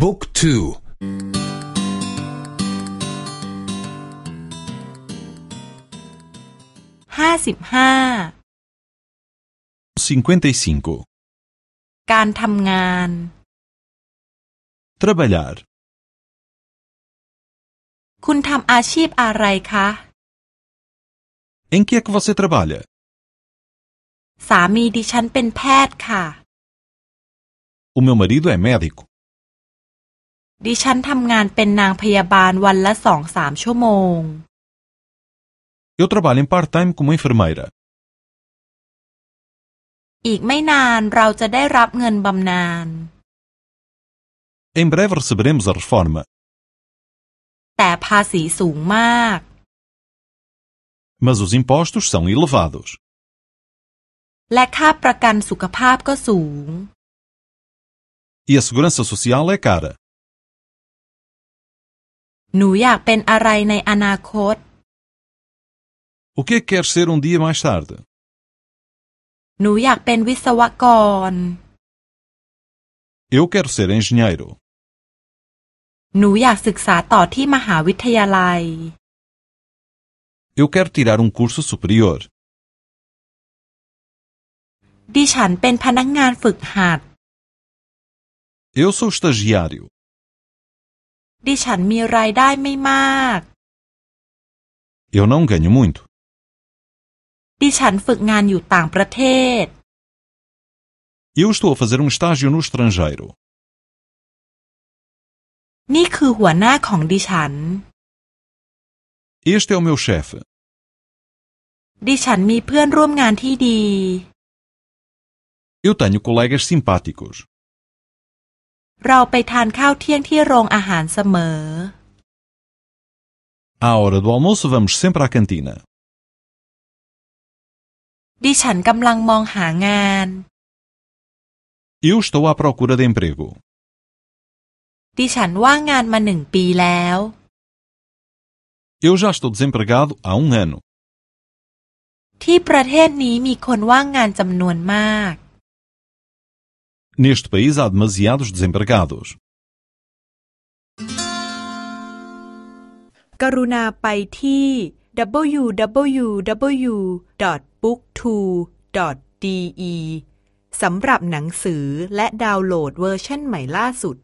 บุ๊กทูห้าสิบห้าการทำงาน trabalhar คุณทำอาชีพอะไรคะ Em que é que você trabalha? สามีดิฉันเป็นแพทย์ค่ะ O meu marido é médico. ดิฉันทำงานเป็นนางพยาบาลวันละสองสามชั่วโมง Eu trabalho em part-time como enfermeira. อีกไม่นานเราจะได้รับเงินบำนาญ Em breve receberemos a reforma. แต่ภาษีสูงมาก Mas os impostos são elevados. และค่าประกันสุขภาพก็สูง E a segurança social é cara. หนูอยากเป็นอะไรในอนาคต O que é que quer ser um dia mais tarde? หนูอยากเป็นวิศวกร Eu quero ser engenheiro. หนูอยากศึกษาต่อที่มหาวิทยาลัย Eu quero tirar um curso superior. ดิฉันเป็นพนักงานฝึกหัด Eu sou estagiário. ดิฉันมีรายได้ไม่มาก Eu não ganho muito. ดิฉันฝึกงานอยู่ต่างประเทศ Eu estou a fazer um estágio no estrangeiro. นี่คือหัวหน้าของดิฉัน Este é o meu chefe. ดิฉันมีเพื่อนร่วมงานที่ดี Eu tenho colegas simpáticos. เราไปทานข้าวเที่ยงที่โรงอาหารเสมอ À hora do almoço vamos sempre à cantina. ดิฉันกำลังมองหางาน Eu estou à procura de emprego. ดิฉันว่างงานมาหนึ่งปีแล้ว Eu já estou desempregado há um ano. ที่ประเทศนี้มีคนว่างงานจำนวนมาก Neste país há demasiados desempregados. กรุณาไปที่ www.booktwo.de สำหรับหนังสือและดาวน์โหลดเวอร์ชันใหม่ล่าสุด